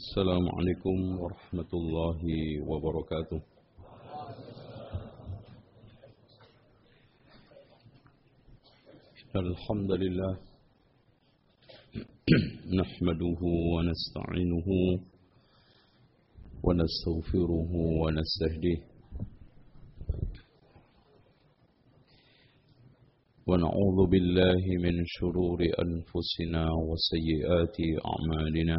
السلام عليكم ورحمة الله وبركاته. الحمد لله نحمده ونستعينه ونستغفره ونستهديه ونعوذ بالله من شرور أنفسنا وسيئات أعمالنا.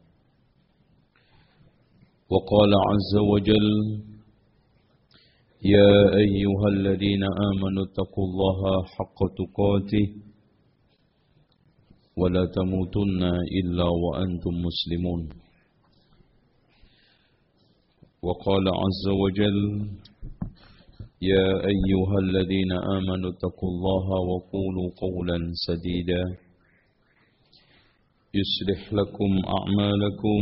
وقال عز وجل يا أيها الذين آمنوا اتقوا الله حق تقاته ولا تموتن إلا وأنتم مسلمون. وقال عز وجل يا أيها الذين آمنوا اتقوا الله وقولوا قولا سديدا يصلح لكم أعمالكم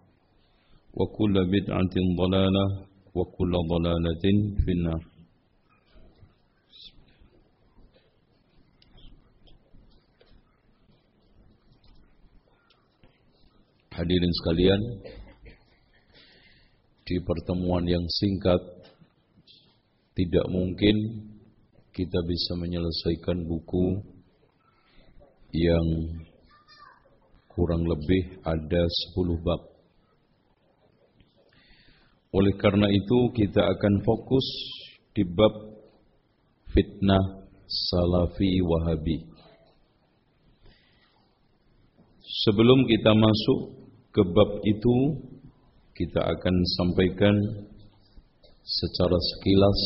وكل بدعة ضلالة وكل ضلالة في النار Hadirin sekalian, di pertemuan yang singkat tidak mungkin kita bisa menyelesaikan buku yang kurang lebih ada 10 bab. Oleh karena itu kita akan fokus di bab fitnah salafi wahabi. Sebelum kita masuk ke bab itu, kita akan sampaikan secara sekilas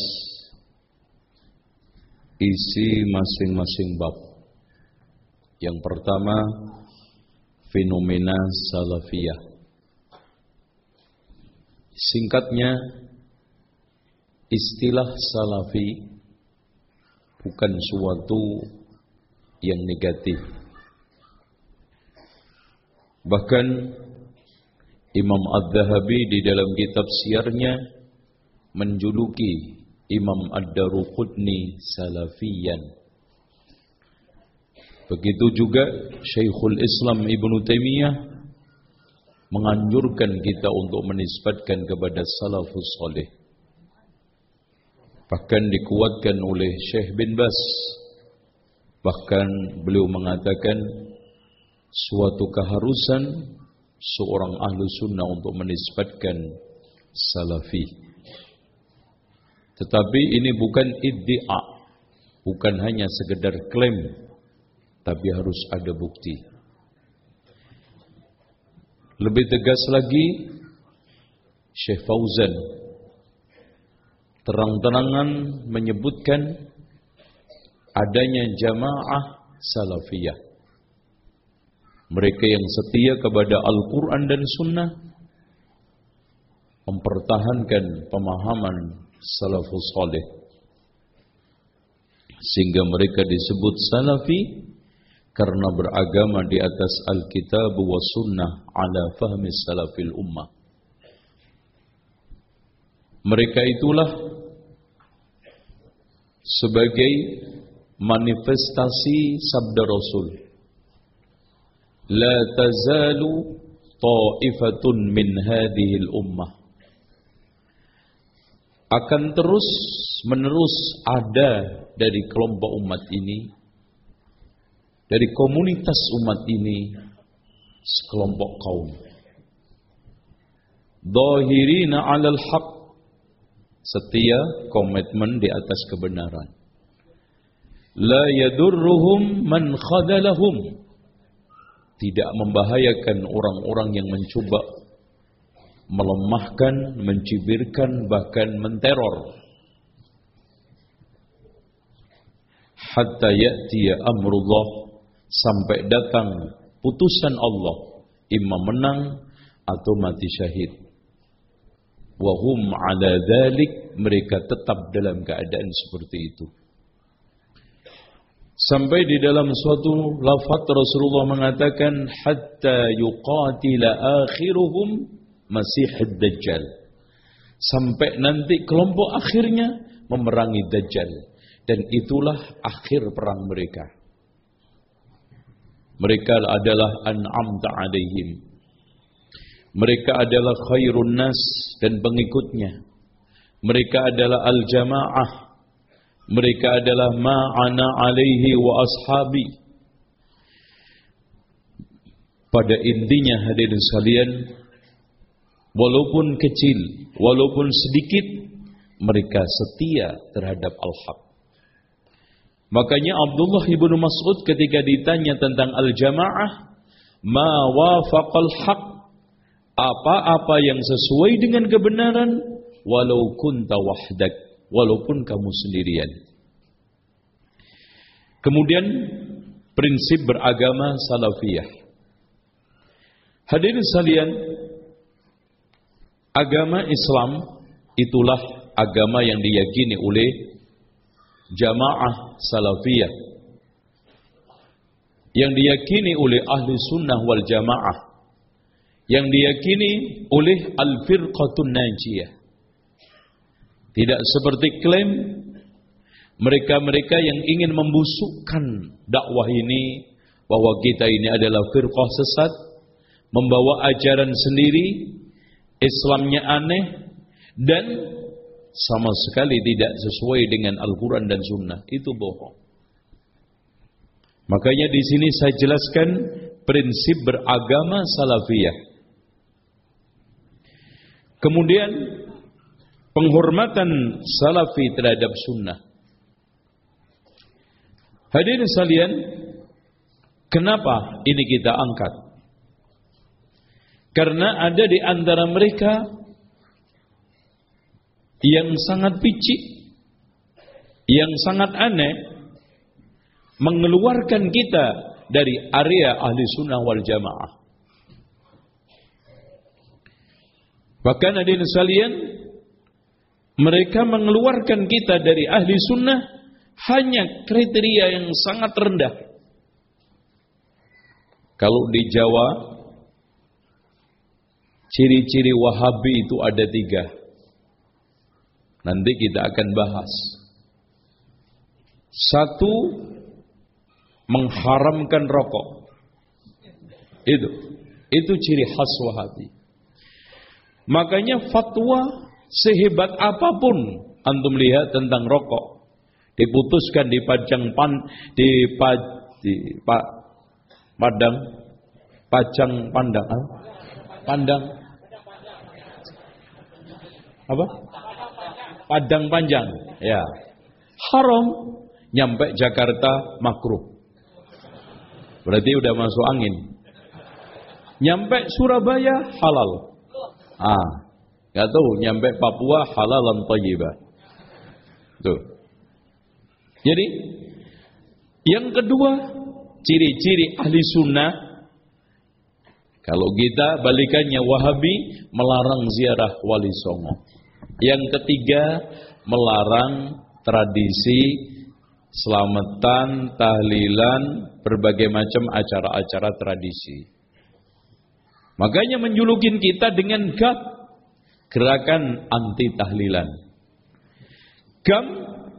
isi masing-masing bab. Yang pertama, fenomena salafiyah. Singkatnya, istilah salafi bukan suatu yang negatif. Bahkan Imam Ad-Dhahabi di dalam kitab siarnya menjuluki Imam Ad-Daruqutni salafiyan. Begitu juga Syekhul Islam Ibn Taimiyah menganjurkan kita untuk menisbatkan kepada salafus soleh. Bahkan dikuatkan oleh Syekh bin Bas. Bahkan beliau mengatakan suatu keharusan seorang ahlu sunnah untuk menisbatkan salafi. Tetapi ini bukan iddia, bukan hanya sekedar klaim, tapi harus ada bukti. Lebih tegas lagi, Syekh Fauzan terang-terangan menyebutkan adanya jamaah salafiyah. Mereka yang setia kepada Al-Quran dan Sunnah mempertahankan pemahaman salafus salih sehingga mereka disebut salafi karena beragama di atas Alkitab wa Sunnah ala fahmi salafil ummah. Mereka itulah sebagai manifestasi sabda Rasul. La tazalu ta'ifatun min hadhihi ummah akan terus menerus ada dari kelompok umat ini dari komunitas umat ini sekelompok kaum. Dohirina alal haq. Setia komitmen di atas kebenaran. La yadurruhum man khadalahum. Tidak membahayakan orang-orang yang mencoba melemahkan, mencibirkan, bahkan menteror. Hatta ya'tiya amrullah sampai datang putusan Allah, imam menang atau mati syahid. Wahum ala dhalik mereka tetap dalam keadaan seperti itu. Sampai di dalam suatu lafaz Rasulullah mengatakan hatta yuqatila akhiruhum Masih Dajjal. Sampai nanti kelompok akhirnya memerangi Dajjal dan itulah akhir perang mereka. Mereka adalah an'am ta'alaihim. Mereka adalah khairun nas dan pengikutnya. Mereka adalah al-jamaah mereka adalah ma'ana alaihi wa ashabi. Pada intinya hadirin sekalian, walaupun kecil, walaupun sedikit, mereka setia terhadap al-haq. Makanya Abdullah ibnu Mas'ud ketika ditanya tentang al-jamaah, ma wafaqal haq, apa-apa yang sesuai dengan kebenaran, walau kunta wahdak, walaupun kamu sendirian. Kemudian prinsip beragama salafiyah. Hadirin sekalian, agama Islam itulah agama yang diyakini oleh jamaah salafiyah. Yang diyakini oleh ahli sunnah wal jamaah. Yang diyakini oleh al-firqatun najiyah. Tidak seperti klaim mereka-mereka yang ingin membusukkan dakwah ini bahwa kita ini adalah firqah sesat, membawa ajaran sendiri, Islamnya aneh dan sama sekali tidak sesuai dengan Al-Quran dan Sunnah. Itu bohong. Makanya di sini saya jelaskan prinsip beragama salafiyah. Kemudian penghormatan salafi terhadap sunnah. Hadirin sekalian, kenapa ini kita angkat? Karena ada di antara mereka yang sangat picik, yang sangat aneh, mengeluarkan kita dari area ahli sunnah wal jamaah. Bahkan hadirin sekalian, mereka mengeluarkan kita dari ahli sunnah hanya kriteria yang sangat rendah. Kalau di Jawa, ciri-ciri Wahabi itu ada tiga. Nanti kita akan bahas. Satu, mengharamkan rokok. Itu, itu ciri khas Wahabi. Makanya fatwa Sehebat apa pun antum lihat tentang rokok, diputuskan di pajang pan di, pa, padang pajang pandang ah? pandang apa padang panjang. Ya. Haram. Nyampe Jakarta makruh. Berarti udah masuk angin. Nyampe Surabaya halal. Ah Gak tahu. Nyampe Papua halalan thayyibah. Tuh. Jadi yang kedua ciri-ciri ahli sunnah kalau kita balikannya Wahabi melarang ziarah wali songo. Yang ketiga melarang tradisi selamatan, tahlilan, berbagai macam acara-acara tradisi. Makanya menjulukin kita dengan gap gerakan anti tahlilan. GAM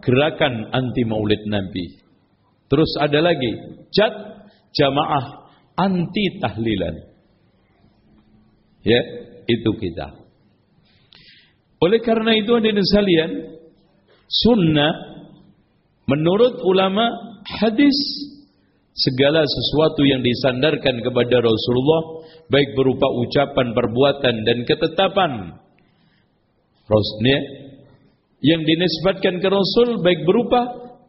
gerakan anti maulid Nabi. Terus ada lagi JAT jamaah anti tahlilan. Ya, itu kita. Oleh karena itu hadirin sekalian, sunnah menurut ulama hadis segala sesuatu yang disandarkan kepada Rasulullah baik berupa ucapan, perbuatan dan ketetapan Rasulnya yang dinisbatkan ke Rasul baik berupa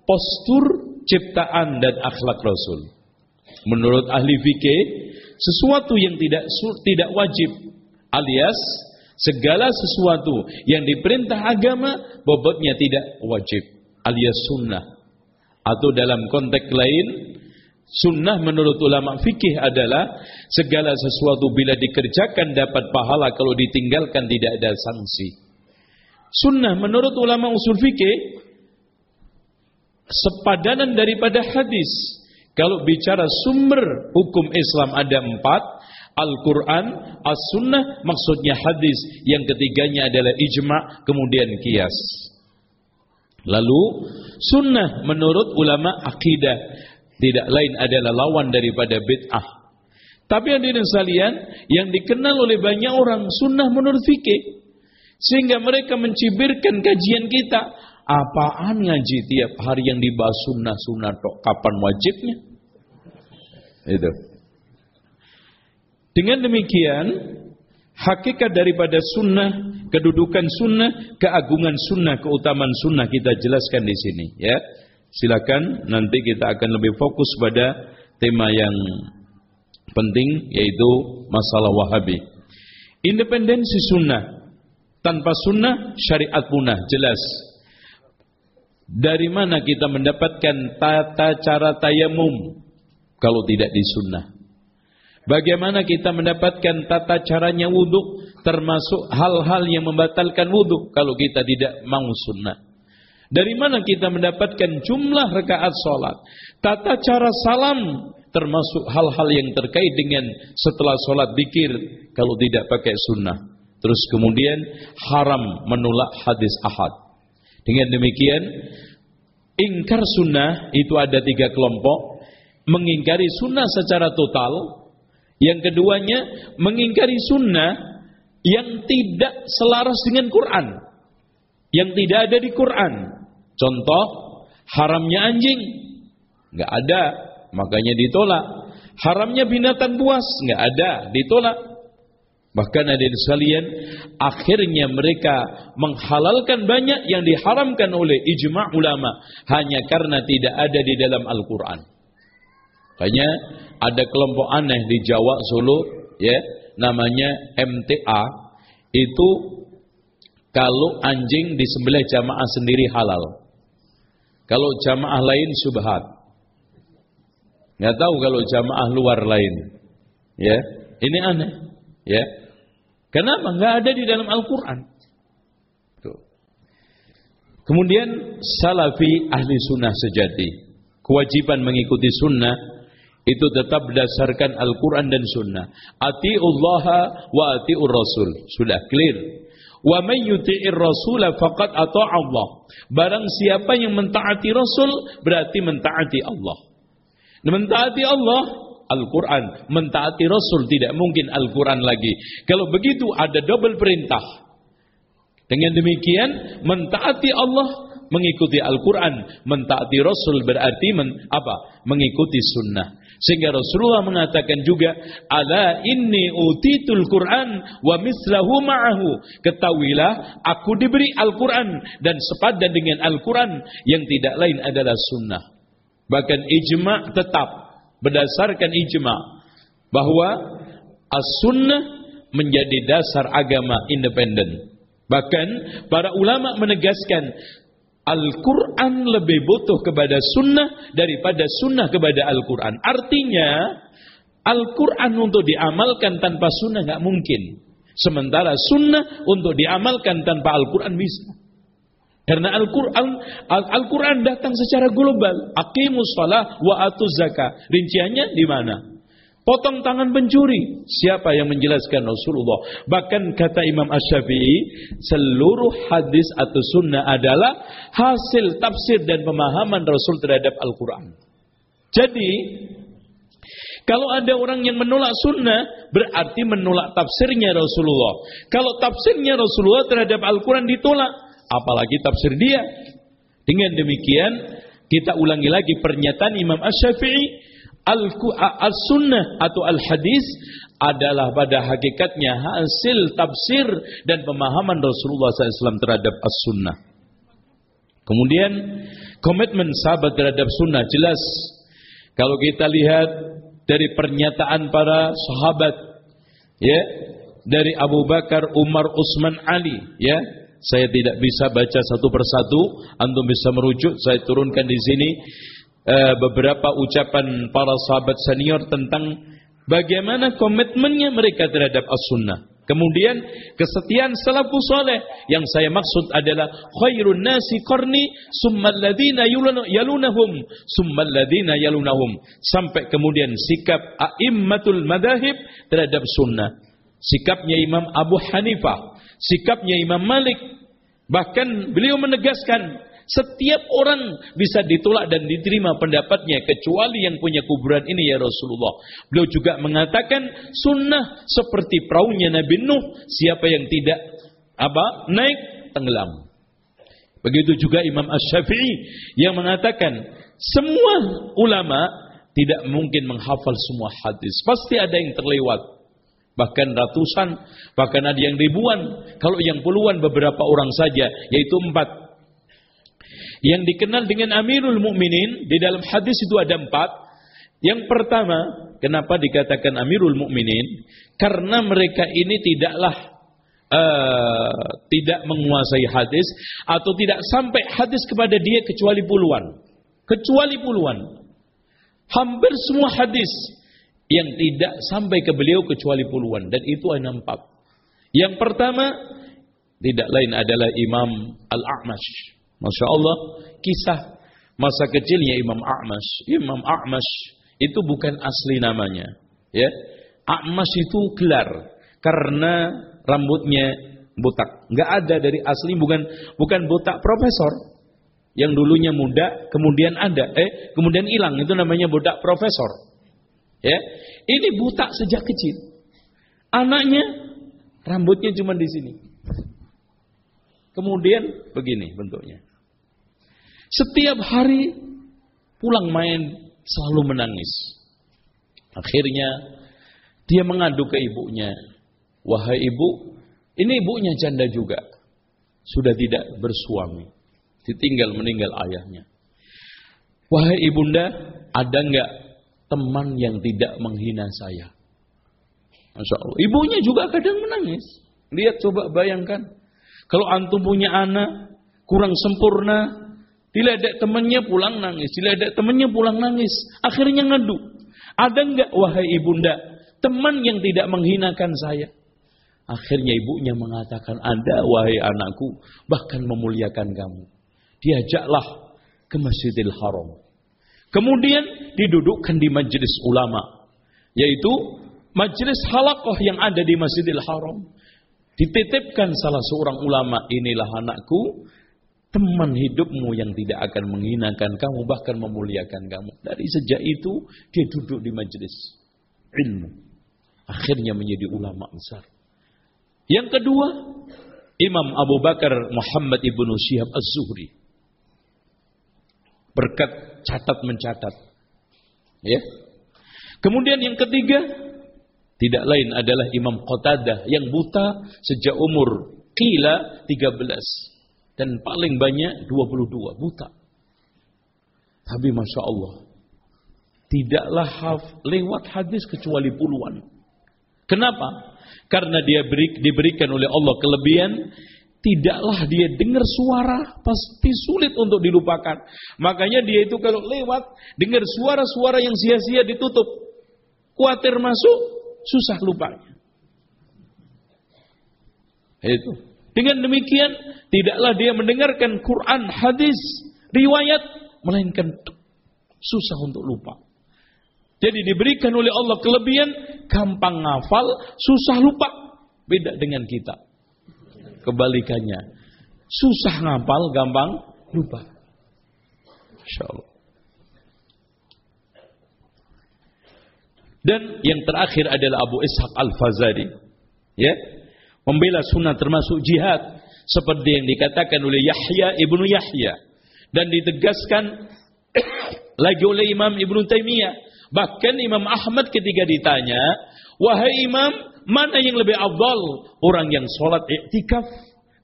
postur ciptaan dan akhlak Rasul. Menurut ahli fikih, sesuatu yang tidak tidak wajib alias segala sesuatu yang diperintah agama bobotnya tidak wajib alias sunnah. Atau dalam konteks lain Sunnah menurut ulama fikih adalah segala sesuatu bila dikerjakan dapat pahala kalau ditinggalkan tidak ada sanksi. Sunnah menurut ulama usul fikih sepadanan daripada hadis. Kalau bicara sumber hukum Islam ada empat, Al-Quran, As-Sunnah, maksudnya hadis. Yang ketiganya adalah ijma, kemudian kias. Lalu, sunnah menurut ulama akidah tidak lain adalah lawan daripada bid'ah. Tapi yang sekalian, yang dikenal oleh banyak orang sunnah menurut fikih. Sehingga mereka mencibirkan kajian kita. Apaan ngaji tiap hari yang dibahas sunnah-sunnah tok? Kapan wajibnya? Itu. Dengan demikian, hakikat daripada sunnah, kedudukan sunnah, keagungan sunnah, keutamaan sunnah kita jelaskan di sini. Ya, silakan nanti kita akan lebih fokus pada tema yang penting yaitu masalah Wahabi. Independensi sunnah tanpa sunnah syariat punah jelas. Dari mana kita mendapatkan tata cara tayamum kalau tidak di sunnah? Bagaimana kita mendapatkan tata caranya wudhu termasuk hal-hal yang membatalkan wudhu kalau kita tidak mau sunnah? Dari mana kita mendapatkan jumlah rakaat sholat? Tata cara salam termasuk hal-hal yang terkait dengan setelah sholat dikir kalau tidak pakai sunnah. Terus kemudian haram menolak hadis ahad. Dengan demikian, ingkar sunnah itu ada tiga kelompok. Mengingkari sunnah secara total. Yang keduanya, mengingkari sunnah yang tidak selaras dengan Quran. Yang tidak ada di Quran. Contoh, haramnya anjing. Nggak ada, makanya ditolak. Haramnya binatang buas, nggak ada, ditolak. Bahkan ada sekalian, akhirnya mereka menghalalkan banyak yang diharamkan oleh ijma' ulama hanya karena tidak ada di dalam Al-Quran. Hanya ada kelompok aneh di Jawa Solo, ya, namanya MTA. Itu kalau anjing disembelih jamaah sendiri halal. Kalau jamaah lain subhat. Nggak tahu kalau jamaah luar lain. Ya, ini aneh. Ya, Kenapa? Enggak ada di dalam Al-Quran. Kemudian salafi ahli sunnah sejati. Kewajiban mengikuti sunnah itu tetap berdasarkan Al-Quran dan sunnah. Allah wa ati'ur rasul. Sudah clear. Wa man yuti'ir rasul faqad ata'a Allah. Barang siapa yang mentaati Rasul berarti mentaati Allah. Mentaati Allah Al-Quran. Mentaati Rasul tidak mungkin Al-Quran lagi. Kalau begitu ada double perintah. Dengan demikian, mentaati Allah, mengikuti Al-Quran. Mentaati Rasul berarti men, apa? Mengikuti sunnah. Sehingga Rasulullah mengatakan juga, Ala inni utitul Quran wa mislahu ma'ahu. Ketahuilah, aku diberi Al-Quran dan sepadan dengan Al-Quran yang tidak lain adalah sunnah. Bahkan ijma' tetap berdasarkan ijma bahwa as-sunnah menjadi dasar agama independen. Bahkan para ulama menegaskan Al-Quran lebih butuh kepada sunnah daripada sunnah kepada Al-Quran. Artinya Al-Quran untuk diamalkan tanpa sunnah nggak mungkin. Sementara sunnah untuk diamalkan tanpa Al-Quran bisa. Karena Al-Quran Al-Quran datang secara global. Aqimus salah wa atuz zakah. Rinciannya di mana? Potong tangan pencuri. Siapa yang menjelaskan Rasulullah? Bahkan kata Imam Ash-Syafi'i, seluruh hadis atau sunnah adalah hasil tafsir dan pemahaman Rasul terhadap Al-Quran. Jadi, kalau ada orang yang menolak sunnah, berarti menolak tafsirnya Rasulullah. Kalau tafsirnya Rasulullah terhadap Al-Quran ditolak, apalagi tafsir dia. Dengan demikian, kita ulangi lagi pernyataan Imam Ash-Syafi'i, Al-Sunnah atau Al-Hadis adalah pada hakikatnya hasil tafsir dan pemahaman Rasulullah SAW terhadap As-Sunnah. Kemudian, komitmen sahabat terhadap Sunnah jelas. Kalau kita lihat dari pernyataan para sahabat ya dari Abu Bakar, Umar, Utsman, Ali ya saya tidak bisa baca satu persatu antum bisa merujuk saya turunkan di sini uh, beberapa ucapan para sahabat senior tentang bagaimana komitmennya mereka terhadap as-sunnah. Kemudian kesetiaan salafus soleh yang saya maksud adalah khairun nasi qarni summal ladina yalunahum summal ladina yalunahum. Sampai kemudian sikap a'immatul madahib terhadap sunnah. Sikapnya Imam Abu Hanifah, sikapnya Imam Malik. Bahkan beliau menegaskan setiap orang bisa ditolak dan diterima pendapatnya kecuali yang punya kuburan ini ya Rasulullah. Beliau juga mengatakan sunnah seperti perahunya Nabi Nuh, siapa yang tidak apa naik tenggelam. Begitu juga Imam Ash-Syafi'i yang mengatakan semua ulama tidak mungkin menghafal semua hadis. Pasti ada yang terlewat. Bahkan ratusan, bahkan ada yang ribuan. Kalau yang puluhan beberapa orang saja, yaitu empat yang dikenal dengan Amirul Mukminin di dalam hadis itu ada empat. Yang pertama, kenapa dikatakan Amirul Mukminin? Karena mereka ini tidaklah uh, tidak menguasai hadis atau tidak sampai hadis kepada dia kecuali puluhan. Kecuali puluhan. Hampir semua hadis yang tidak sampai ke beliau kecuali puluhan dan itu hanya empat. Yang pertama tidak lain adalah Imam Al-A'mash Masya Allah, kisah masa kecilnya Imam A'mash. Imam A'mash itu bukan asli namanya. Ya, A'mash itu gelar karena rambutnya botak. Nggak ada dari asli, bukan bukan botak profesor. Yang dulunya muda, kemudian ada, eh, kemudian hilang. Itu namanya botak profesor. Ya, ini butak sejak kecil. Anaknya rambutnya cuma di sini. Kemudian begini bentuknya. Setiap hari pulang main selalu menangis. Akhirnya dia mengadu ke ibunya. Wahai ibu, ini ibunya janda juga. Sudah tidak bersuami. Ditinggal meninggal ayahnya. Wahai ibunda, ada enggak teman yang tidak menghina saya? Masya Allah. Ibunya juga kadang menangis. Lihat coba bayangkan. Kalau antum punya anak kurang sempurna, Diledek temannya pulang nangis, diledek temannya pulang nangis. Akhirnya ngadu. Ada enggak wahai ibunda teman yang tidak menghinakan saya? Akhirnya ibunya mengatakan, ada wahai anakku, bahkan memuliakan kamu. Diajaklah ke Masjidil Haram. Kemudian didudukkan di majelis ulama. Yaitu majelis halakoh yang ada di Masjidil Haram. Dititipkan salah seorang ulama, inilah anakku, teman hidupmu yang tidak akan menghinakan kamu bahkan memuliakan kamu. Dari sejak itu dia duduk di majelis ilmu. Akhirnya menjadi ulama besar. Yang kedua, Imam Abu Bakar Muhammad ibnu Syihab Az-Zuhri. Berkat catat mencatat. Ya. Kemudian yang ketiga, tidak lain adalah Imam Qatadah yang buta sejak umur kila 13 dan paling banyak 22 buta. Tapi masya Allah, tidaklah haf, lewat hadis kecuali puluhan. Kenapa? Karena dia beri, diberikan oleh Allah kelebihan, tidaklah dia dengar suara, pasti sulit untuk dilupakan. Makanya dia itu kalau lewat, dengar suara-suara yang sia-sia ditutup. Kuatir masuk, susah lupanya. Itu. Dengan demikian, tidaklah dia mendengarkan Quran, hadis, riwayat, melainkan susah untuk lupa. Jadi diberikan oleh Allah kelebihan, gampang ngafal, susah lupa. Beda dengan kita. Kebalikannya. Susah ngafal, gampang lupa. Insya Allah. Dan yang terakhir adalah Abu Ishaq Al-Fazari. Ya. Membela sunnah termasuk jihad. Seperti yang dikatakan oleh Yahya ibnu Yahya. Dan ditegaskan lagi oleh Imam Ibnu Taimiyah. Bahkan Imam Ahmad ketika ditanya, wahai Imam, mana yang lebih afdal? Orang yang sholat iktikaf,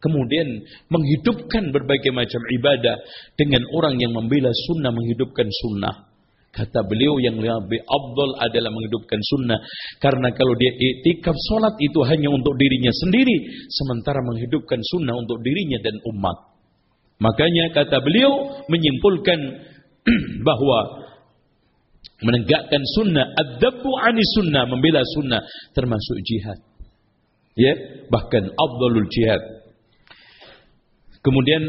kemudian menghidupkan berbagai macam ibadah dengan orang yang membela sunnah menghidupkan sunnah. Kata beliau yang lebih abdul adalah menghidupkan sunnah. Karena kalau dia iktikaf sholat itu hanya untuk dirinya sendiri. Sementara menghidupkan sunnah untuk dirinya dan umat. Makanya kata beliau menyimpulkan bahwa menegakkan sunnah, adabu ani sunnah, membela sunnah termasuk jihad. Ya, bahkan abdulul jihad. Kemudian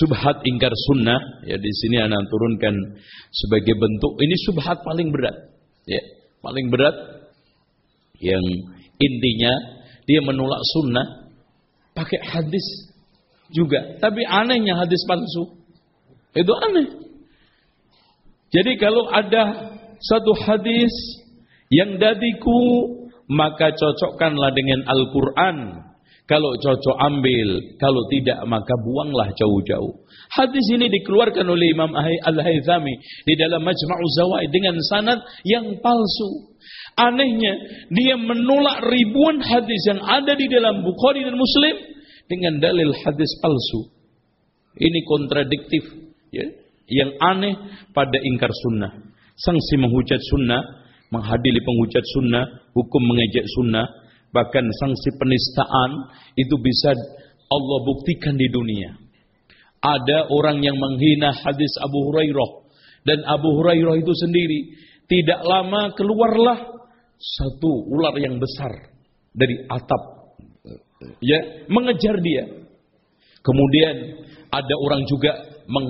subhat ingkar sunnah ya di sini anak turunkan sebagai bentuk ini subhat paling berat ya paling berat yang intinya dia menolak sunnah pakai hadis juga. Tapi anehnya hadis palsu itu aneh. Jadi kalau ada satu hadis yang dadiku maka cocokkanlah dengan Al-Quran kalau cocok ambil, kalau tidak maka buanglah jauh-jauh. Hadis ini dikeluarkan oleh Imam Al-Haythami di dalam Majma'u Zawaid dengan sanad yang palsu. Anehnya, dia menolak ribuan hadis yang ada di dalam Bukhari dan Muslim dengan dalil hadis palsu. Ini kontradiktif. Ya? Yang aneh pada ingkar sunnah. Sanksi menghujat sunnah, menghadiri penghujat sunnah, hukum mengejek sunnah, Bahkan sanksi penistaan itu bisa Allah buktikan di dunia. Ada orang yang menghina hadis Abu Hurairah dan Abu Hurairah itu sendiri tidak lama keluarlah satu ular yang besar dari atap ya mengejar dia. Kemudian ada orang juga meng,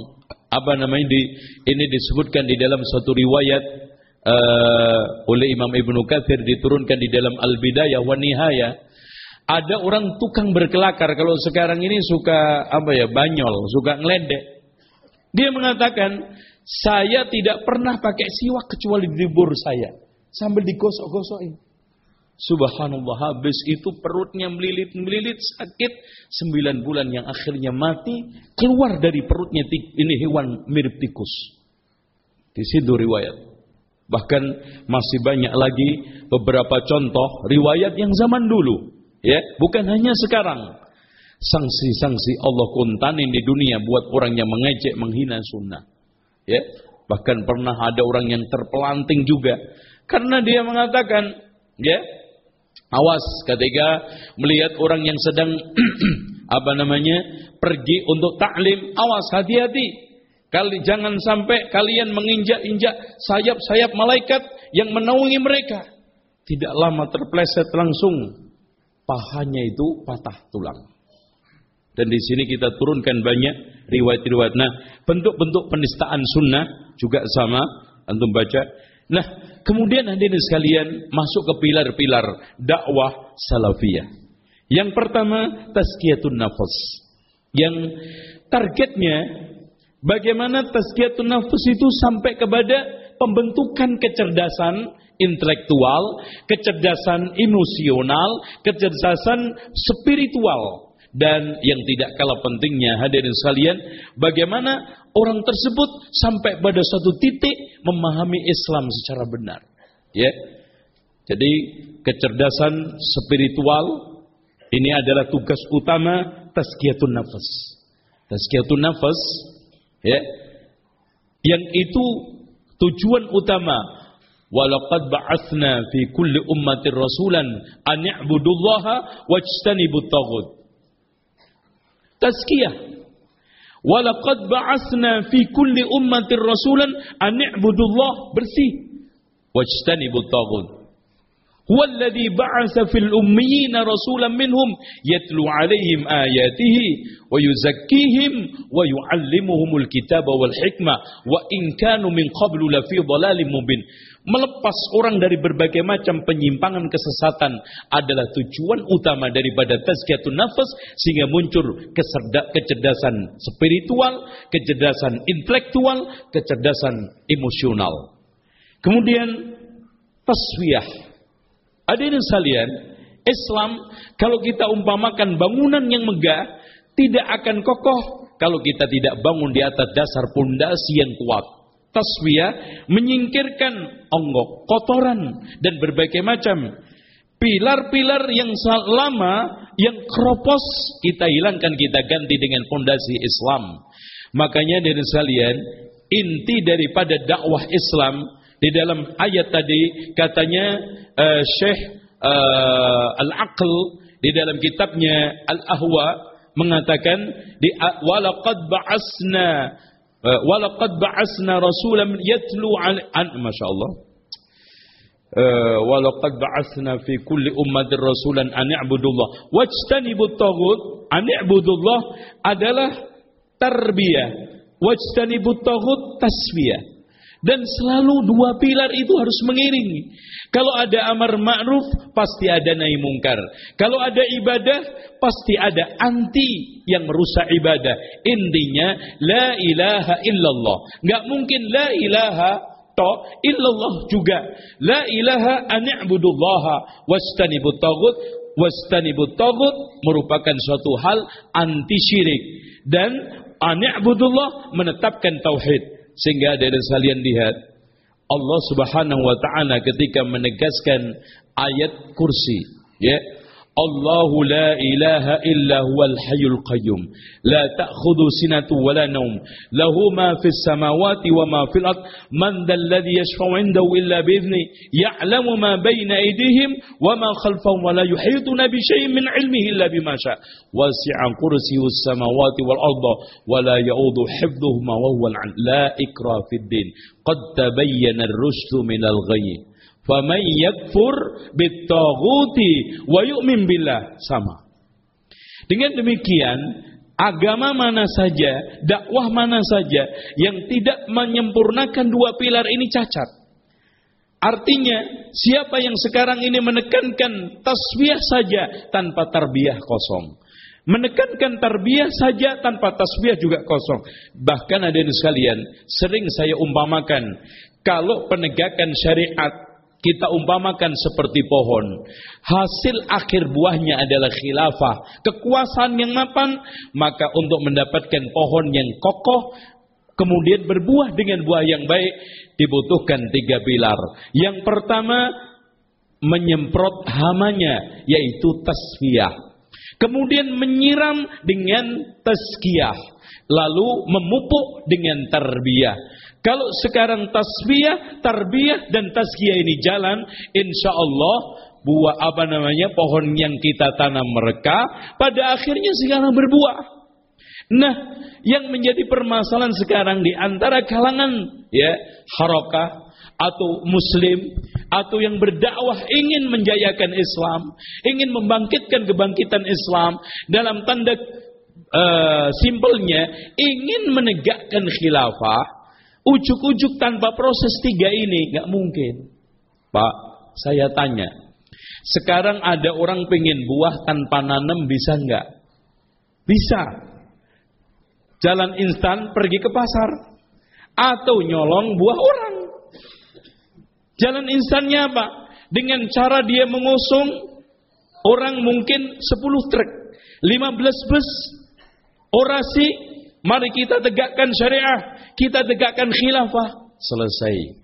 apa namanya di ini disebutkan di dalam suatu riwayat uh, oleh Imam Ibnu Katsir diturunkan di dalam Al-Bidayah wa Nihayah ada orang tukang berkelakar kalau sekarang ini suka apa ya banyol, suka ngeledek. Dia mengatakan, "Saya tidak pernah pakai siwak kecuali di bur saya sambil digosok-gosokin." Subhanallah habis itu perutnya melilit-melilit sakit sembilan bulan yang akhirnya mati keluar dari perutnya ini hewan mirip tikus. Di situ riwayat. Bahkan masih banyak lagi beberapa contoh riwayat yang zaman dulu. Ya, bukan hanya sekarang. Sanksi-sanksi Allah kuntanin di dunia buat orang yang mengejek, menghina sunnah. Ya, bahkan pernah ada orang yang terpelanting juga karena dia mengatakan, ya, awas ketika melihat orang yang sedang apa namanya pergi untuk taklim, awas hati-hati Kali jangan sampai kalian menginjak-injak sayap-sayap malaikat yang menaungi mereka. Tidak lama terpleset langsung pahanya itu patah tulang. Dan di sini kita turunkan banyak riwayat-riwayat. Nah, bentuk-bentuk penistaan sunnah juga sama antum baca. Nah, kemudian hadirin sekalian masuk ke pilar-pilar dakwah salafiyah. Yang pertama tazkiyatun nafas. Yang targetnya Bagaimana tazkiyatun nafs itu sampai kepada pembentukan kecerdasan intelektual, kecerdasan emosional, kecerdasan spiritual. Dan yang tidak kalah pentingnya hadirin sekalian, bagaimana orang tersebut sampai pada suatu titik memahami Islam secara benar. Ya. Jadi kecerdasan spiritual ini adalah tugas utama tazkiyatun nafas. Tazkiyatun nafas Ya. Yang itu tujuan utama. Walaqad ba'athna fi kulli ummatin rasulan an i'budullaha wajtanibut taghut. Tazkiyah. Walaqad ba'athna fi kulli ummatin rasulan an i'budullaha bersih wajtanibut taghut. هو الذي بعث في الأميين رسولا منهم يتلو عليهم آياته ويزكيهم ويعلمهم الكتاب والحكمة وإن كانوا من قبل لفي ضلال مبين melepas orang dari berbagai macam penyimpangan kesesatan adalah tujuan utama daripada tazkiyatun nafas sehingga muncul kecerdasan spiritual, kecerdasan intelektual, kecerdasan emosional. Kemudian taswiyah. Hadirin sekalian, Islam kalau kita umpamakan bangunan yang megah tidak akan kokoh kalau kita tidak bangun di atas dasar pondasi yang kuat taswiyah menyingkirkan onggok, kotoran dan berbagai macam pilar-pilar yang lama yang keropos kita hilangkan kita ganti dengan fondasi Islam. Makanya dari sekalian inti daripada dakwah Islam di dalam ayat tadi katanya uh, Syekh uh, Al-Aql di dalam kitabnya Al-Ahwa mengatakan di walaqad ba'asna walaqad ba'asna rasulan yatlu an Masya Allah walaqad ba'asna fi kulli ummatin rasulan an i'budullah. Wajtanibut taghut an i'budullah adalah tarbiyah. Wajtanibut taghut tasfiyah dan selalu dua pilar itu harus mengiringi. Kalau ada amar ma'ruf, pasti ada nahi mungkar. Kalau ada ibadah, pasti ada anti yang merusak ibadah. Intinya, la ilaha illallah. Nggak mungkin la ilaha to illallah juga. La ilaha ani'budullaha wastanibut tagut. Wastanibut tagut merupakan suatu hal anti syirik. Dan ani'budullah menetapkan tauhid. Sehingga dari sekalian lihat Allah Subhanahu wa taala ketika menegaskan ayat kursi ya الله لا إله إلا هو الحي القيوم. لا تأخذ سنة ولا نوم. له ما في السماوات وما في الأرض. من ذا الذي يشفع عنده إلا بإذنه يعلم ما بين أيديهم وما خلفهم ولا يحيطون بشيء من علمه إلا بما شاء. وسع كرسيه السماوات والأرض ولا يؤوض حفظهما وهو لا إكراه في الدين. قد تبين الرشد من الغي. Faman yakfur bitaghuti wa yu'min billah sama. Dengan demikian, agama mana saja, dakwah mana saja yang tidak menyempurnakan dua pilar ini cacat. Artinya, siapa yang sekarang ini menekankan tasbih saja tanpa tarbiyah kosong. Menekankan tarbiyah saja tanpa tasbih juga kosong. Bahkan ada yang sekalian, sering saya umpamakan, kalau penegakan syariat kita umpamakan seperti pohon. Hasil akhir buahnya adalah khilafah. Kekuasaan yang mapan. Maka untuk mendapatkan pohon yang kokoh. Kemudian berbuah dengan buah yang baik. Dibutuhkan tiga pilar. Yang pertama. Menyemprot hamanya. Yaitu tasfiyah. Kemudian menyiram dengan tazkiyah. Lalu memupuk dengan tarbiyah. Kalau sekarang tasbiyah, tarbiyah dan tazkiyah ini jalan, insya Allah buah apa namanya pohon yang kita tanam mereka pada akhirnya sekarang berbuah. Nah, yang menjadi permasalahan sekarang di antara kalangan ya harokah atau muslim atau yang berdakwah ingin menjayakan Islam, ingin membangkitkan kebangkitan Islam dalam tanda uh, simpelnya ingin menegakkan khilafah Ujuk-ujuk tanpa proses tiga ini nggak mungkin. Pak, saya tanya. Sekarang ada orang pengen buah tanpa nanam bisa nggak? Bisa. Jalan instan pergi ke pasar atau nyolong buah orang. Jalan instannya apa? Dengan cara dia mengusung orang mungkin 10 truk, 15 bus, orasi, mari kita tegakkan syariah, kita tegakkan khilafah, selesai.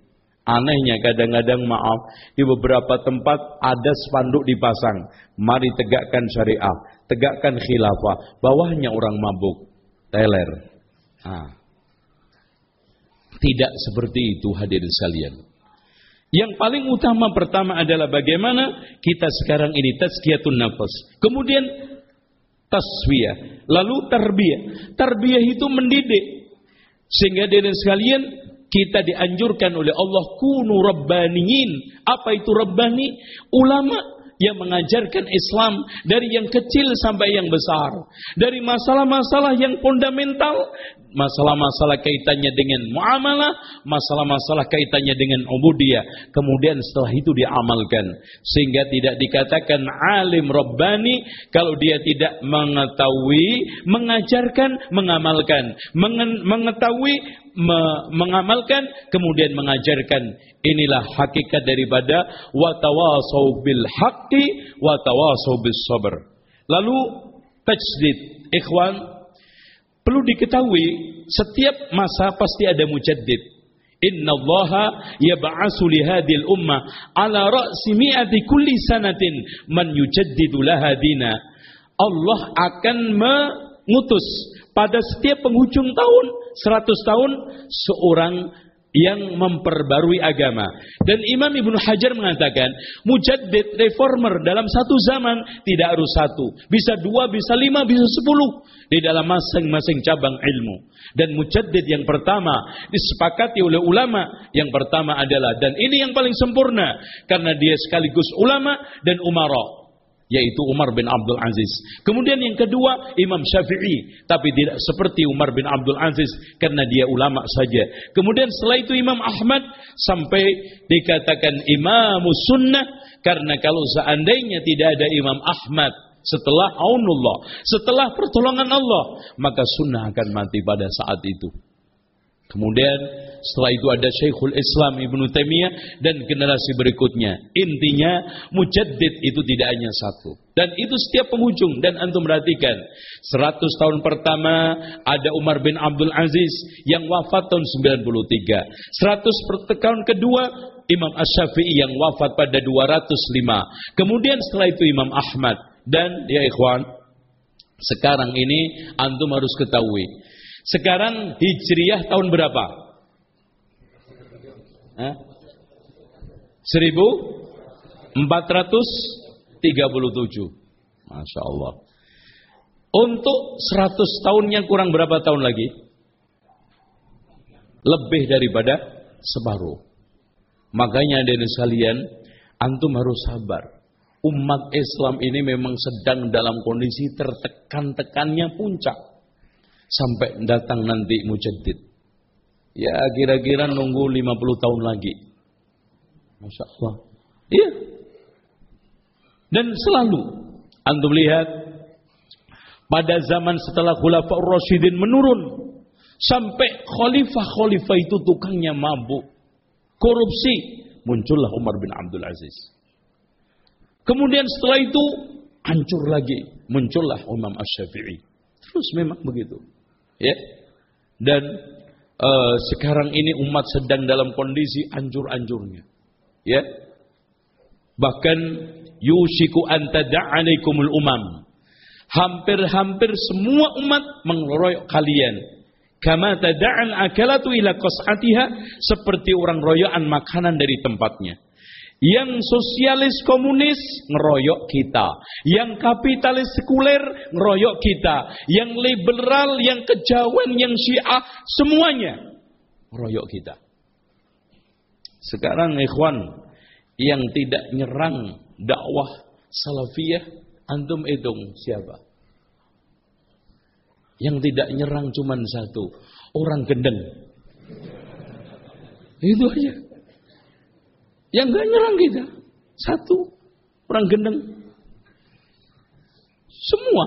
Anehnya kadang-kadang maaf, di beberapa tempat ada spanduk dipasang. Mari tegakkan syariah, tegakkan khilafah. Bawahnya orang mabuk, teler. Nah. Tidak seperti itu hadirin sekalian. Yang paling utama pertama adalah bagaimana kita sekarang ini tazkiyatun nafas. Kemudian taswiyah, lalu tarbiyah. Tarbiyah itu mendidik, sehingga dari sekalian kita dianjurkan oleh Allah kunu. Apa itu rabbani? Ulama yang mengajarkan Islam dari yang kecil sampai yang besar. Dari masalah-masalah yang fundamental masalah-masalah kaitannya dengan muamalah, masalah-masalah kaitannya dengan ubudiyah. Kemudian setelah itu diamalkan. Sehingga tidak dikatakan alim Rabbani kalau dia tidak mengetahui, mengajarkan, mengamalkan. Mengen mengetahui, me mengamalkan, kemudian mengajarkan. Inilah hakikat daripada watawasau bil haqqi watawasau bis sabr. Lalu tajdid. Ikhwan, Perlu diketahui, setiap masa pasti ada mujaddid. Inna Allah yab'asu li hadil ummah ala ra'si mi'ati kulli sanatin man yujaddidu laha dina. Allah akan mengutus pada setiap penghujung tahun 100 tahun seorang yang memperbarui agama. Dan Imam Ibnu Hajar mengatakan, mujaddid reformer dalam satu zaman tidak harus satu. Bisa dua, bisa lima, bisa sepuluh. Di dalam masing-masing cabang ilmu. Dan mujaddid yang pertama disepakati oleh ulama. Yang pertama adalah, dan ini yang paling sempurna. Karena dia sekaligus ulama dan umara yaitu Umar bin Abdul Aziz. Kemudian yang kedua Imam Syafi'i, tapi tidak seperti Umar bin Abdul Aziz karena dia ulama saja. Kemudian setelah itu Imam Ahmad sampai dikatakan Imam Sunnah karena kalau seandainya tidak ada Imam Ahmad setelah aunullah, setelah pertolongan Allah, maka sunnah akan mati pada saat itu. Kemudian setelah itu ada Syekhul Islam Ibnu Taimiyah dan generasi berikutnya. Intinya mujaddid itu tidak hanya satu. Dan itu setiap penghujung dan antum perhatikan 100 tahun pertama ada Umar bin Abdul Aziz yang wafat tahun 93. 100 tahun kedua Imam Asy-Syafi'i yang wafat pada 205. Kemudian setelah itu Imam Ahmad dan ya ikhwan sekarang ini antum harus ketahui sekarang Hijriah tahun berapa? Hah? 1437. Masya Allah. Untuk 100 tahun yang kurang berapa tahun lagi? Lebih daripada separuh. Makanya dari sekalian, antum harus sabar. Umat Islam ini memang sedang dalam kondisi tertekan-tekannya puncak sampai datang nanti mujaddid. Ya kira-kira nunggu 50 tahun lagi. Masya Allah. Iya. Dan selalu antum lihat pada zaman setelah Khulafaur Rasyidin menurun sampai khalifah-khalifah itu tukangnya mabuk, korupsi, muncullah Umar bin Abdul Aziz. Kemudian setelah itu hancur lagi, muncullah Imam Ash-Syafi'i. Terus memang begitu. Ya. Dan uh, sekarang ini umat sedang dalam kondisi anjur-anjurnya. Ya. Bahkan yusiku anta da'alaikumul umam. Hampir-hampir semua umat mengeroyok kalian. Kama tada'al akalatu ila qas'atiha seperti orang royokan makanan dari tempatnya. Yang sosialis komunis ngeroyok kita. Yang kapitalis sekuler ngeroyok kita. Yang liberal, yang kejawen, yang syiah, semuanya ngeroyok kita. Sekarang ikhwan yang tidak nyerang dakwah salafiyah, antum hitung siapa? Yang tidak nyerang cuma satu, orang gendeng. Itu aja. Yang gak nyerang kita. Satu. Orang gendeng. Semua.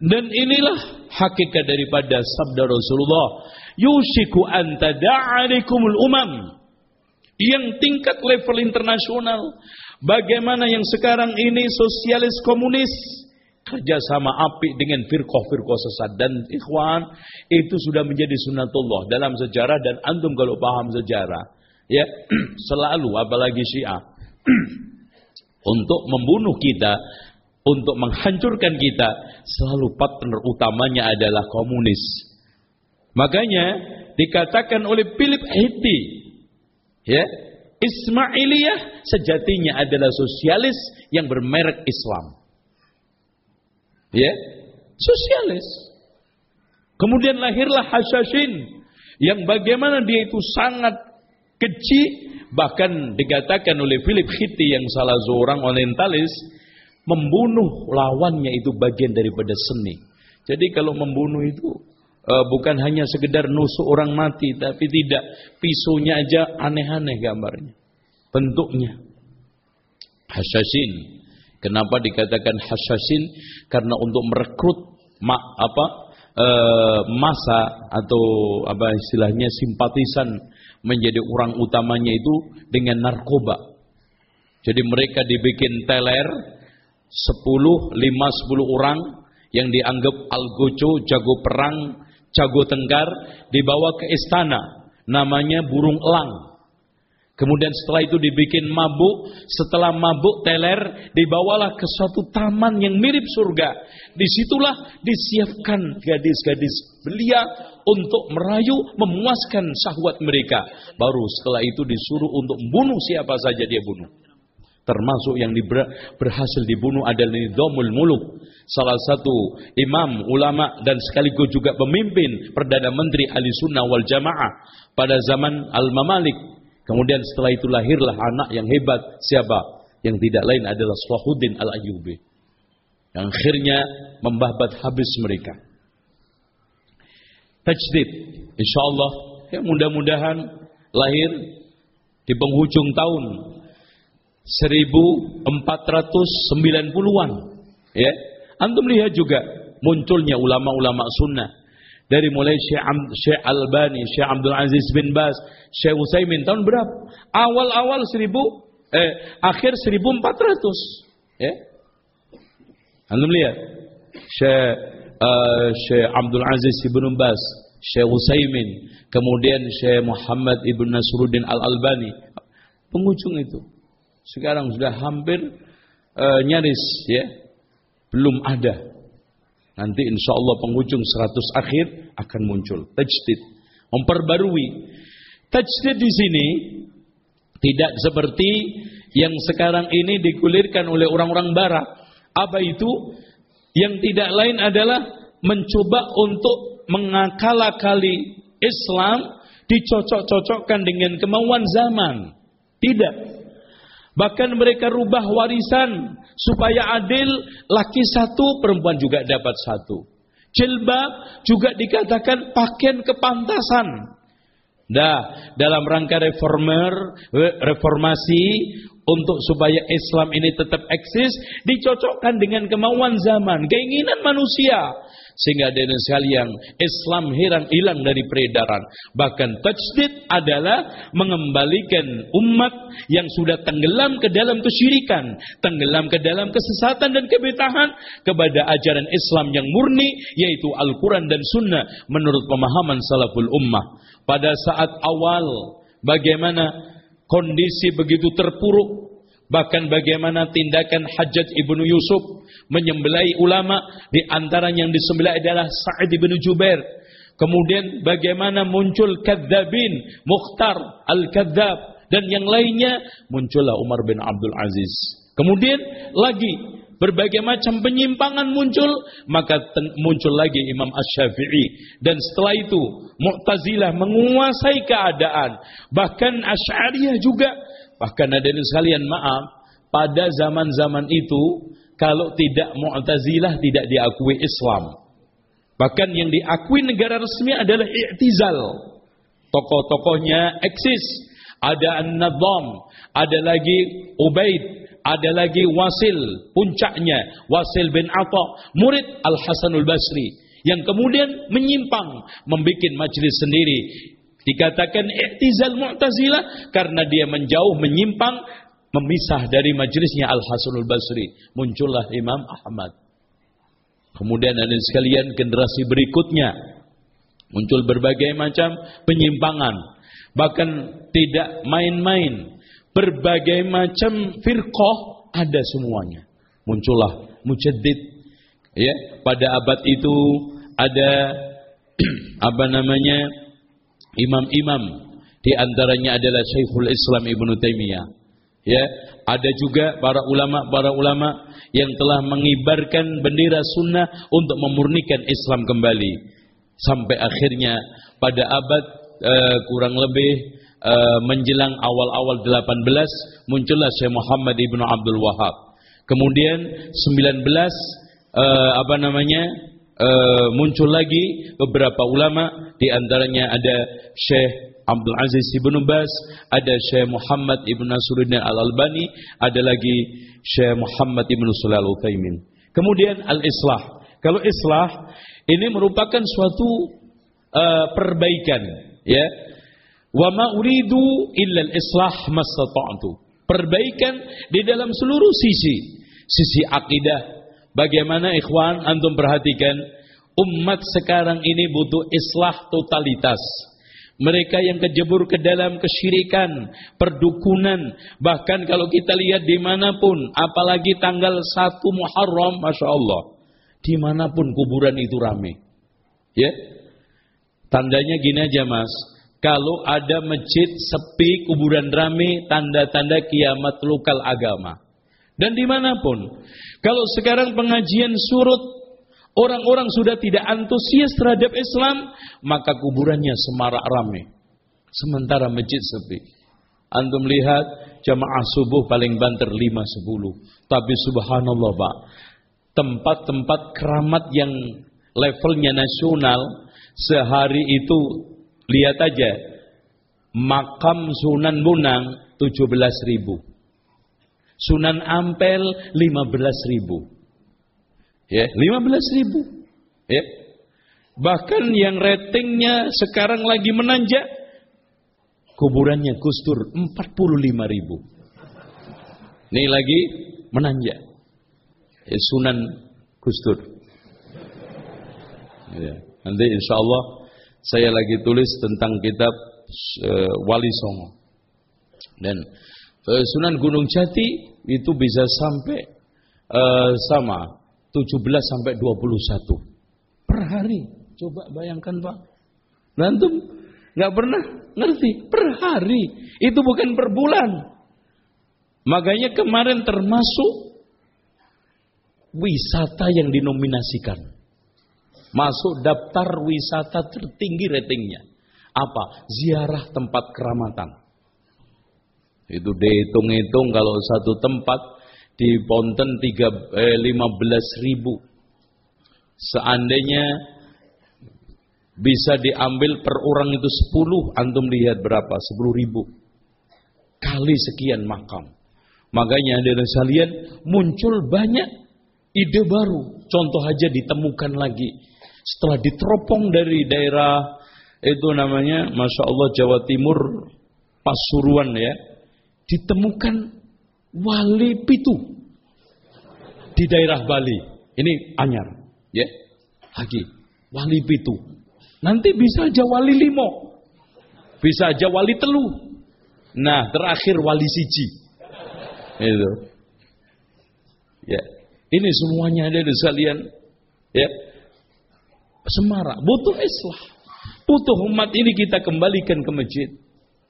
Dan inilah hakikat daripada sabda Rasulullah. Yushiku anta da'alikumul umam. Yang tingkat level internasional. Bagaimana yang sekarang ini sosialis komunis kerjasama api dengan firqah-firqah sesat dan ikhwan itu sudah menjadi sunatullah dalam sejarah dan antum kalau paham sejarah ya selalu apalagi Syiah untuk membunuh kita, untuk menghancurkan kita, selalu partner utamanya adalah komunis. Makanya dikatakan oleh Philip Hitti, ya, Ismailiyah sejatinya adalah sosialis yang bermerek Islam. Ya, sosialis. Kemudian lahirlah Hasyashin yang bagaimana dia itu sangat Kecil bahkan dikatakan oleh Philip Hitti yang salah seorang orientalis membunuh lawannya itu bagian daripada seni. Jadi kalau membunuh itu uh, bukan hanya sekedar nusuk orang mati, tapi tidak pisaunya aja aneh-aneh gambarnya, bentuknya. Hasyasin. Kenapa dikatakan hasyasin? Karena untuk merekrut ma, apa e, masa atau apa istilahnya simpatisan menjadi orang utamanya itu dengan narkoba. Jadi mereka dibikin teler 10, 5, 10 orang yang dianggap algojo, jago perang, jago tengkar dibawa ke istana namanya burung elang. Kemudian setelah itu dibikin mabuk, setelah mabuk teler, dibawalah ke suatu taman yang mirip surga. Di situlah disiapkan gadis-gadis belia untuk merayu, memuaskan syahwat mereka. Baru setelah itu disuruh untuk membunuh siapa saja dia bunuh. Termasuk yang berhasil dibunuh adalah Nidhamul Muluk. Salah satu imam, ulama dan sekaligus juga pemimpin Perdana Menteri Ahli Sunnah wal Jamaah pada zaman Al-Mamalik Kemudian setelah itu lahirlah anak yang hebat. Siapa? Yang tidak lain adalah Salahuddin Al-Ayyubi. Yang akhirnya membahbat habis mereka. Tajdid. InsyaAllah. Ya, mudah-mudahan lahir di penghujung tahun 1490-an. Ya. Antum lihat juga munculnya ulama-ulama sunnah dari mulai Syekh, Syekh Albani, Syekh Abdul Aziz bin Bas, Syekh Utsaimin tahun berapa? Awal-awal 1000 eh akhir 1400. Ya. Anda lihat Syekh uh, Syekh Abdul Aziz bin Bas, Syekh Utsaimin, kemudian Syekh Muhammad ibn Nasruddin Al Albani. Penghujung itu. Sekarang sudah hampir uh, nyaris ya. Belum ada Nanti insya Allah penghujung 100 akhir akan muncul. Tajdid. Memperbarui. Tajdid di sini tidak seperti yang sekarang ini digulirkan oleh orang-orang barat. Apa itu? Yang tidak lain adalah mencoba untuk mengakal-akali Islam dicocok-cocokkan dengan kemauan zaman. Tidak. Bahkan mereka rubah warisan supaya adil, laki satu, perempuan juga dapat satu. Jilbab juga dikatakan pakaian kepantasan. Nah, dalam rangka reformer, reformasi untuk supaya Islam ini tetap eksis, dicocokkan dengan kemauan zaman, keinginan manusia. Sehingga dari sekalian Islam hilang hilang dari peredaran. Bahkan tajdid adalah mengembalikan umat yang sudah tenggelam ke dalam kesyirikan, tenggelam ke dalam kesesatan dan kebetahan kepada ajaran Islam yang murni yaitu Al-Quran dan Sunnah menurut pemahaman salaful ummah. Pada saat awal bagaimana kondisi begitu terpuruk Bahkan bagaimana tindakan Hajjaj ibnu Yusuf menyembelai ulama di antara yang disembelai adalah Sa'id ibnu Jubair. Kemudian bagaimana muncul kadzabin, Mukhtar al-Kadzab dan yang lainnya muncullah Umar bin Abdul Aziz. Kemudian lagi berbagai macam penyimpangan muncul, maka muncul lagi Imam Ash-Syafi'i. Dan setelah itu, Mu'tazilah menguasai keadaan. Bahkan Ash'ariyah juga Bahkan ada yang sekalian maaf, pada zaman-zaman itu kalau tidak Mu'tazilah tidak diakui Islam. Bahkan yang diakui negara resmi adalah i'tizal. Tokoh-tokohnya eksis. Ada An-Nadham, ada lagi Ubaid, ada lagi Wasil, puncaknya Wasil bin Atha, murid Al-Hasanul Basri yang kemudian menyimpang membuat majelis sendiri Dikatakan i'tizal mu'tazilah karena dia menjauh, menyimpang, memisah dari majelisnya Al-Hasanul Basri. Muncullah Imam Ahmad. Kemudian ada sekalian generasi berikutnya. Muncul berbagai macam penyimpangan. Bahkan tidak main-main. Berbagai macam firqah ada semuanya. Muncullah mujaddid. Ya, pada abad itu ada apa namanya? Imam-imam di antaranya adalah Syekhul Islam Ibnu Taimiyah. Ya, ada juga para ulama para ulama yang telah mengibarkan bendera sunnah untuk memurnikan Islam kembali sampai akhirnya pada abad uh, kurang lebih uh, menjelang awal-awal 18 muncullah Syekh Muhammad Ibnu Abdul Wahab. Kemudian 19 uh, eh, apa namanya? muncul lagi beberapa ulama di antaranya ada Syekh Abdul Aziz Ibn Bas, ada Syekh Muhammad Ibn Nasruddin Al-Albani, ada lagi Syekh Muhammad Ibn Sulal Uthaymin. Kemudian Al-Islah. Kalau Islah ini merupakan suatu uh, perbaikan, ya. Wa ma uridu illa al-islah mastata'tu. Perbaikan di dalam seluruh sisi. Sisi akidah. Bagaimana ikhwan antum perhatikan umat sekarang ini butuh islah totalitas mereka yang kejebur ke dalam kesyirikan, perdukunan. Bahkan kalau kita lihat di mana pun, apalagi tanggal 1 Muharram, Masya Allah. Di mana pun kuburan itu rame. Ya, Tandanya gini aja mas. Kalau ada masjid sepi, kuburan rame, tanda-tanda kiamat lokal agama. Dan di mana pun. Kalau sekarang pengajian surut, Orang-orang sudah tidak antusias terhadap Islam, maka kuburannya semarak ramai. Sementara masjid sepi. Antum lihat jamaah subuh paling banter 5-10. Tapi subhanallah Pak, tempat-tempat keramat yang levelnya nasional, sehari itu lihat aja, makam Sunan Bunang 17 ribu. Sunan Ampel 15 ribu. Ya, 15 ribu. Ya. Bahkan yang ratingnya sekarang lagi menanjak, kuburannya Gustur 45 ribu. Ini lagi menanjak. Ya, Sunan Gustur. Ya. Nanti insya Allah saya lagi tulis tentang kitab uh, Wali Songo. Dan uh, Sunan Gunung Jati itu bisa sampai uh, sama 17 sampai 21 per hari. Coba bayangkan Pak. Nantum nggak pernah ngerti per hari. Itu bukan per bulan. Makanya kemarin termasuk wisata yang dinominasikan. Masuk daftar wisata tertinggi ratingnya. Apa? Ziarah tempat keramatan. Itu dihitung-hitung kalau satu tempat di Ponten tiga, eh, 15 ribu. Seandainya bisa diambil per orang itu 10, antum lihat berapa? 10 ribu. Kali sekian makam. Makanya dari sekalian muncul banyak ide baru. Contoh aja ditemukan lagi. Setelah diteropong dari daerah itu namanya Masya Allah Jawa Timur Pasuruan ya. Ditemukan Wali Pitu di daerah Bali. Ini anyar, ya. Lagi Wali Pitu. Nanti bisa aja Wali Limo. Bisa aja Wali Telu. Nah, terakhir Wali Siji. Itu. Ya. Ini semuanya ada di sekalian. Ya. Semarak, butuh islah. Butuh umat ini kita kembalikan ke masjid.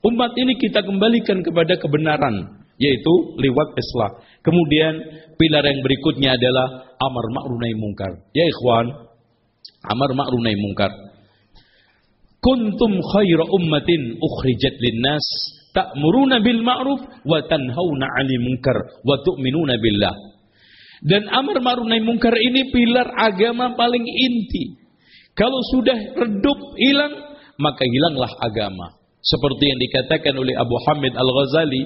Umat ini kita kembalikan kepada kebenaran yaitu lewat islah. Kemudian pilar yang berikutnya adalah amar ma'ruf nahi mungkar. Ya ikhwan, amar ma'ruf nahi mungkar. Kuntum khaira ummatin ukhrijat linnas ta'muruna bil ma'ruf wa tanhauna 'anil munkar wa tu'minuna billah. Dan amar ma'ruf nahi mungkar ini pilar agama paling inti. Kalau sudah redup hilang, maka hilanglah agama. Seperti yang dikatakan oleh Abu Hamid Al-Ghazali,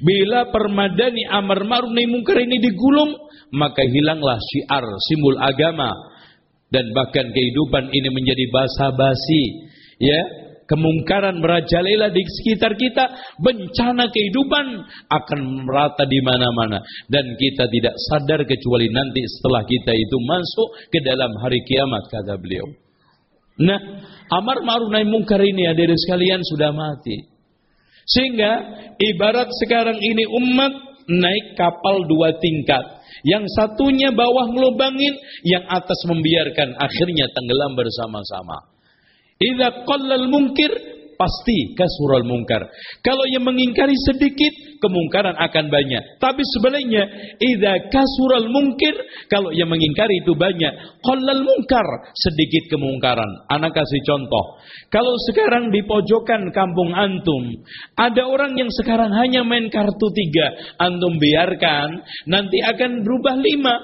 bila permadani amar ma'ruf nahi mungkar ini digulung, maka hilanglah syiar, simbol agama dan bahkan kehidupan ini menjadi basa-basi, ya. Kemungkaran merajalela di sekitar kita, bencana kehidupan akan merata di mana-mana dan kita tidak sadar kecuali nanti setelah kita itu masuk ke dalam hari kiamat kata beliau. Nah, amar ma'ruf nahi mungkar ini hadirin sekalian sudah mati. Sehingga ibarat sekarang ini umat naik kapal dua tingkat. Yang satunya bawah ngelubangin, yang atas membiarkan akhirnya tenggelam bersama-sama. Idza qallal munkir pasti kasural mungkar. Kalau yang mengingkari sedikit, kemungkaran akan banyak. Tapi sebaliknya, idza kasural mungkir, kalau yang mengingkari itu banyak, qallal mungkar, sedikit kemungkaran. Anak kasih contoh. Kalau sekarang di pojokan kampung antum, ada orang yang sekarang hanya main kartu tiga, antum biarkan, nanti akan berubah lima.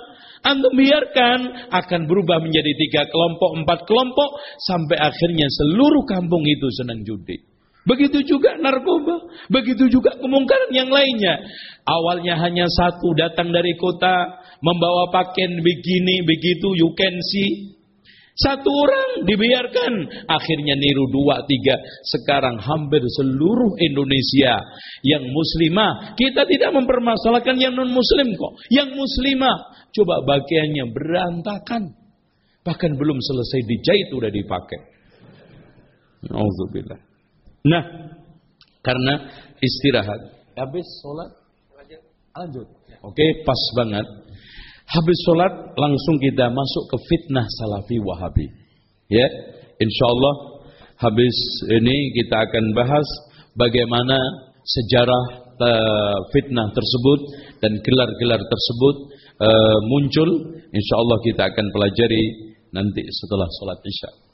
Antum biarkan akan berubah menjadi tiga kelompok, empat kelompok sampai akhirnya seluruh kampung itu senang judi. Begitu juga narkoba, begitu juga kemungkaran yang lainnya. Awalnya hanya satu datang dari kota, membawa pakaian begini, begitu, you can see. Satu orang dibiarkan, akhirnya niru dua, tiga. Sekarang hampir seluruh Indonesia yang muslimah, kita tidak mempermasalahkan yang non muslim kok. Yang muslimah, coba bagiannya berantakan. Bahkan belum selesai dijahit udah dipakai. Alhamdulillah. Nah, karena istirahat. Habis sholat, lanjut. Oke, pas banget. Habis sholat, langsung kita masuk ke fitnah salafi wahabi. Ya, insya Allah habis ini kita akan bahas bagaimana sejarah uh, fitnah tersebut dan gelar-gelar tersebut uh, muncul. Insya Allah kita akan pelajari nanti setelah sholat isya.